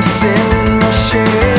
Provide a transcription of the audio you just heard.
I'm sin machine